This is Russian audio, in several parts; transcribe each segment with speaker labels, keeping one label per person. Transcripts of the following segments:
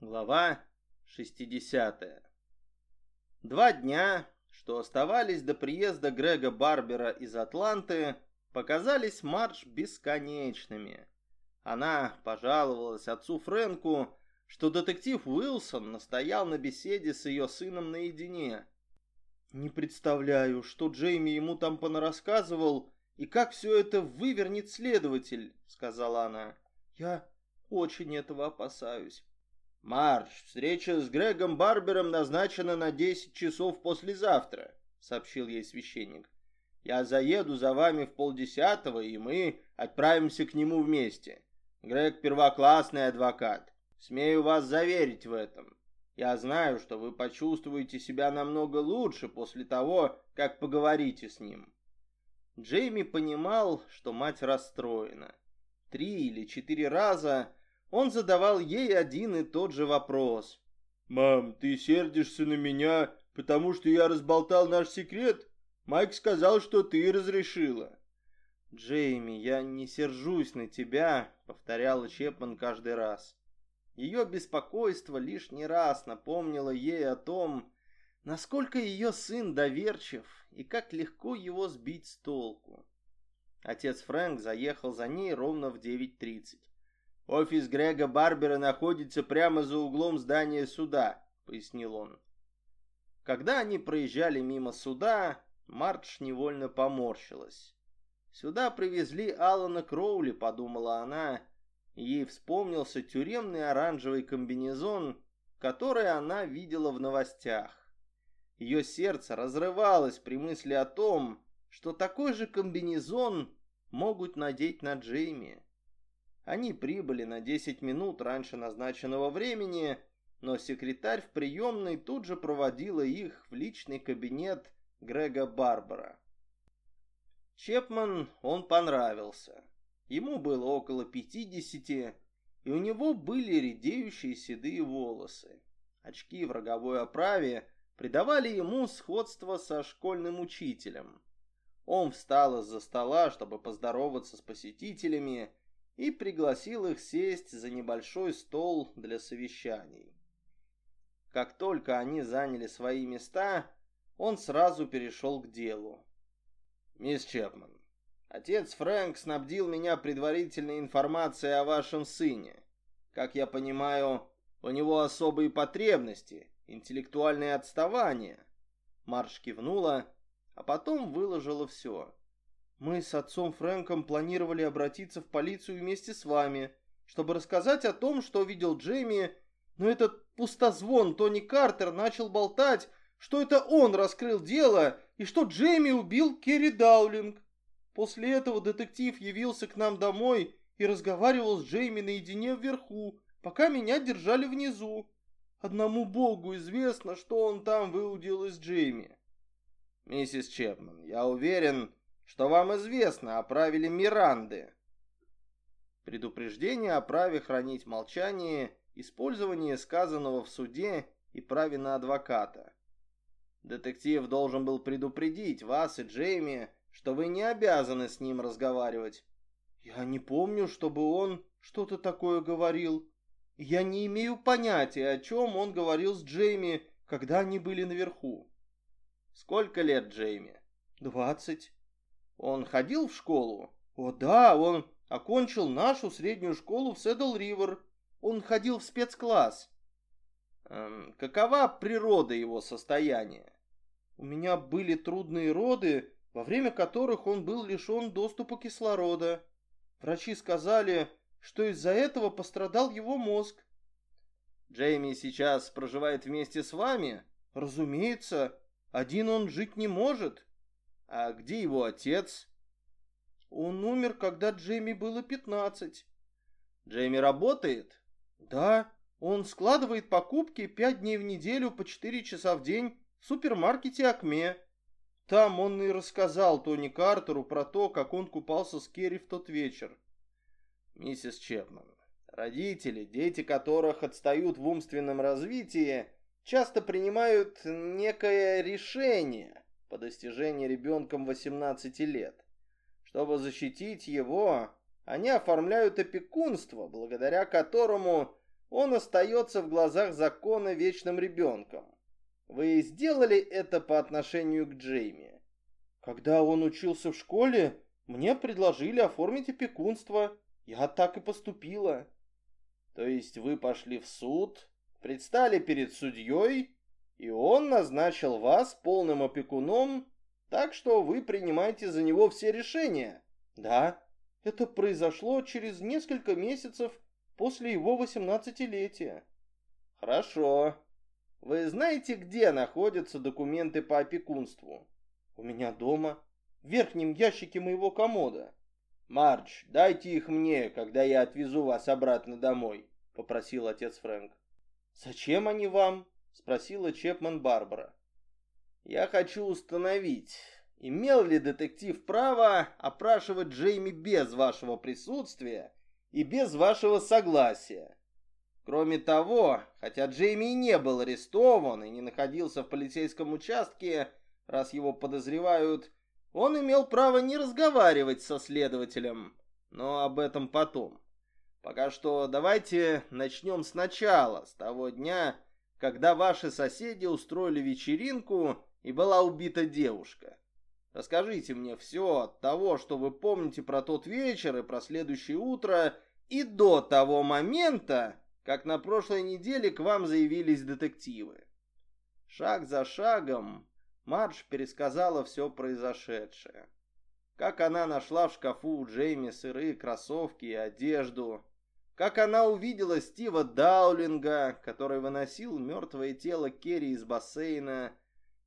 Speaker 1: Глава 60. Два дня, что оставались до приезда Грега Барбера из Атланты, показались Марш бесконечными. Она пожаловалась отцу Фрэнку, что детектив Уилсон настоял на беседе с ее сыном наедине. «Не представляю, что Джейми ему там понарассказывал и как все это вывернет следователь», — сказала она. «Я очень этого опасаюсь».
Speaker 2: «Марш, встреча с Грегом Барбером назначена на 10 часов послезавтра», — сообщил ей священник. «Я заеду за вами в полдесятого, и мы отправимся к нему вместе. Грег первоклассный адвокат. Смею вас заверить в этом. Я знаю, что вы почувствуете себя намного лучше после того, как поговорите с ним».
Speaker 1: Джейми понимал, что мать расстроена. Три или четыре раза он задавал ей один и тот же вопрос.
Speaker 2: «Мам, ты сердишься на меня, потому что я разболтал наш секрет? Майк сказал, что ты разрешила».
Speaker 1: «Джейми, я не сержусь на тебя», — повторяла Чепман каждый раз. Ее беспокойство лишний раз напомнило ей о том, насколько ее сын доверчив и как легко его сбить с толку. Отец Фрэнк заехал за ней ровно в 9.30.
Speaker 2: «Офис Грега Барбера находится прямо за углом здания суда», — пояснил он.
Speaker 1: Когда они проезжали мимо суда, Мардж невольно поморщилась. «Сюда привезли Алана Кроули», — подумала она, ей вспомнился тюремный оранжевый комбинезон, который она видела в новостях. Ее сердце разрывалось при мысли о том, что такой же комбинезон могут надеть на Джейми. Они прибыли на 10 минут раньше назначенного времени, но секретарь в приемной тут же проводила их в личный кабинет Грега Барбара. Чепман он понравился. Ему было около 50, и у него были редеющие седые волосы. Очки в роговой оправе придавали ему сходство со школьным учителем. Он встал из-за стола, чтобы поздороваться с посетителями, и пригласил их сесть за небольшой стол для совещаний. Как только они заняли свои места, он сразу перешел к делу.
Speaker 2: «Мисс Чепман, отец Фрэнк снабдил меня предварительной информацией о вашем сыне. Как я понимаю, у него особые потребности, интеллектуальное отставание».
Speaker 1: Марш кивнула, а потом выложила все. Мы с отцом Фрэнком планировали обратиться в полицию вместе с вами, чтобы рассказать о том, что видел Джейми, но этот пустозвон Тони Картер начал болтать, что это он раскрыл дело и что Джейми убил Керри Даулинг. После этого детектив явился к нам домой и разговаривал с Джейми наедине вверху, пока меня держали внизу. Одному богу известно, что он там выудил из Джейми.
Speaker 2: Миссис Чепман, я уверен, что вам известно о правиле Миранды.
Speaker 1: Предупреждение о праве хранить молчание, использование сказанного в суде и праве на адвоката. Детектив должен был предупредить вас и Джейми, что вы не обязаны с ним разговаривать. Я не помню, чтобы он что-то такое говорил. Я не имею понятия, о чем он говорил с Джейми, когда они были наверху. Сколько лет Джейми? Двадцать. Он ходил в школу? О да, он окончил нашу среднюю школу в Седл-Ривер. Он ходил в спецкласс. Эм, какова природа его состояния? У меня были трудные роды, во время которых он был лишен доступа кислорода. Врачи сказали, что из-за этого пострадал его мозг. Джейми сейчас проживает вместе с вами? Разумеется, один он жить не может. А где его отец? Он умер, когда Джейми было пятнадцать. Джейми работает? Да, он складывает покупки пять дней в неделю по четыре часа в день в супермаркете Акме. Там он и рассказал Тони Картеру про то, как он купался с Керри в тот вечер.
Speaker 2: Миссис Чепман, родители, дети которых отстают в умственном развитии, часто принимают некое решение, по достижении ребенком 18 лет. Чтобы защитить его, они оформляют опекунство, благодаря которому
Speaker 1: он остается в глазах закона вечным ребенком. Вы сделали это по отношению к Джейми?
Speaker 2: Когда он учился в школе, мне предложили оформить опекунство. Я так и поступила.
Speaker 1: То есть вы пошли в суд, предстали перед судьей, и он назначил вас полным опекуном, так что вы принимаете за него все решения?
Speaker 2: Да, это произошло через несколько месяцев после его восемнадцатилетия.
Speaker 1: Хорошо. Вы знаете, где находятся документы по опекунству?
Speaker 2: У меня дома, в верхнем ящике моего комода.
Speaker 1: Марч, дайте их мне, когда я отвезу вас обратно домой, попросил отец Фрэнк.
Speaker 2: Зачем они вам? Спросила Чепман Барбара.
Speaker 1: Я хочу установить, имел ли детектив право опрашивать Джейми без вашего присутствия и без вашего согласия. Кроме того, хотя Джейми и не был арестован и не находился в полицейском участке, раз его подозревают, он имел право не разговаривать со следователем, но об этом потом. Пока что давайте начнем сначала, с того дня, когда ваши соседи устроили вечеринку и была убита девушка. Расскажите мне все от того, что вы помните про тот вечер и про следующее утро, и до того момента, как на прошлой неделе к вам заявились детективы. Шаг за шагом Мардж пересказала все произошедшее. Как она нашла в шкафу у Джейми сырые кроссовки и одежду. Как она увидела Стива Даулинга, который выносил мертвое тело Керри из бассейна.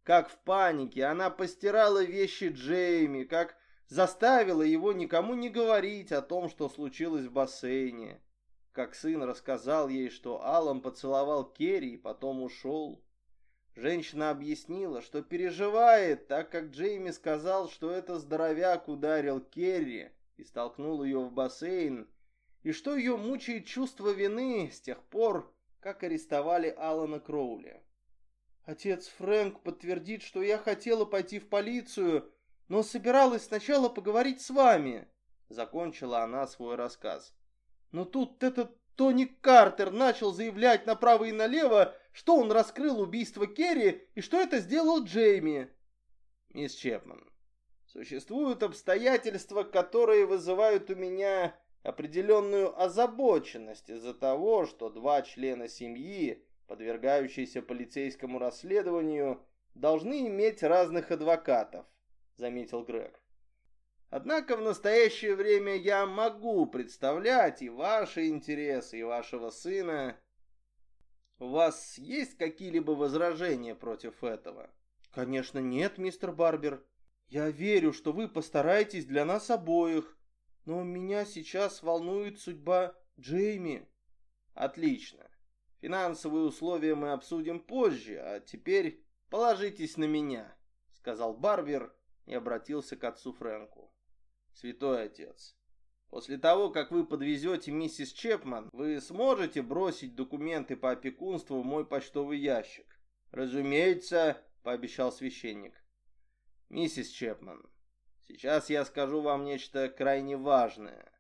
Speaker 1: Как в панике она постирала вещи Джейми, как заставила его никому не говорить о том, что случилось в бассейне. Как сын рассказал ей, что Аллан поцеловал Керри и потом ушел. Женщина объяснила, что переживает, так как Джейми сказал, что это здоровяк ударил Керри и столкнул ее в бассейн, и что ее мучает чувство вины с тех пор, как арестовали Алана Кроули.
Speaker 2: Отец Фрэнк подтвердит, что я хотела пойти в полицию, но собиралась сначала поговорить с вами, закончила она свой рассказ. Но тут этот Тони Картер начал заявлять направо и налево, что он раскрыл убийство Керри и что это сделал Джейми.
Speaker 1: Мисс Чепман, существуют обстоятельства, которые вызывают у меня определенную озабоченность из-за того, что два члена семьи, подвергающиеся полицейскому расследованию, должны иметь разных адвокатов, заметил Грег. Однако в настоящее время я могу представлять и ваши интересы, и вашего сына. У вас есть какие-либо возражения против этого?
Speaker 2: Конечно, нет, мистер Барбер. Я верю, что вы постараетесь для нас обоих. Но меня сейчас волнует судьба Джейми.
Speaker 1: Отлично. Финансовые условия мы обсудим позже, а теперь положитесь на меня, сказал Барбер и обратился к отцу Фрэнку. Святой Отец, после того, как вы подвезете миссис Чепман, вы сможете бросить документы по опекунству в мой почтовый ящик? Разумеется, пообещал священник. Миссис Чепман, сейчас я скажу вам нечто крайне важное.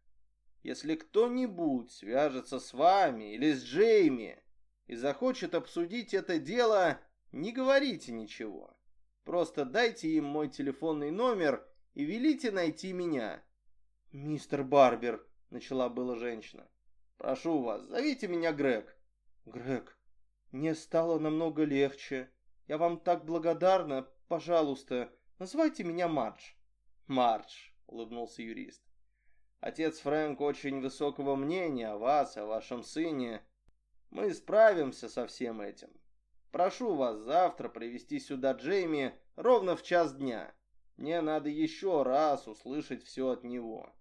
Speaker 1: Если кто-нибудь свяжется с вами или с Джейми и захочет обсудить это дело, не говорите ничего. Просто дайте им мой телефонный номер и велите найти меня».
Speaker 2: «Мистер Барбер», — начала была женщина.
Speaker 1: «Прошу вас, зовите меня Грег».
Speaker 2: «Грег, мне стало намного легче. Я вам так благодарна. Пожалуйста, называйте меня Мардж».
Speaker 1: «Мардж», — улыбнулся юрист. «Отец Фрэнк очень высокого мнения о вас, о вашем сыне. Мы справимся со всем этим. Прошу вас завтра привести сюда Джейми ровно в час дня». Мне надо еще раз услышать все от него.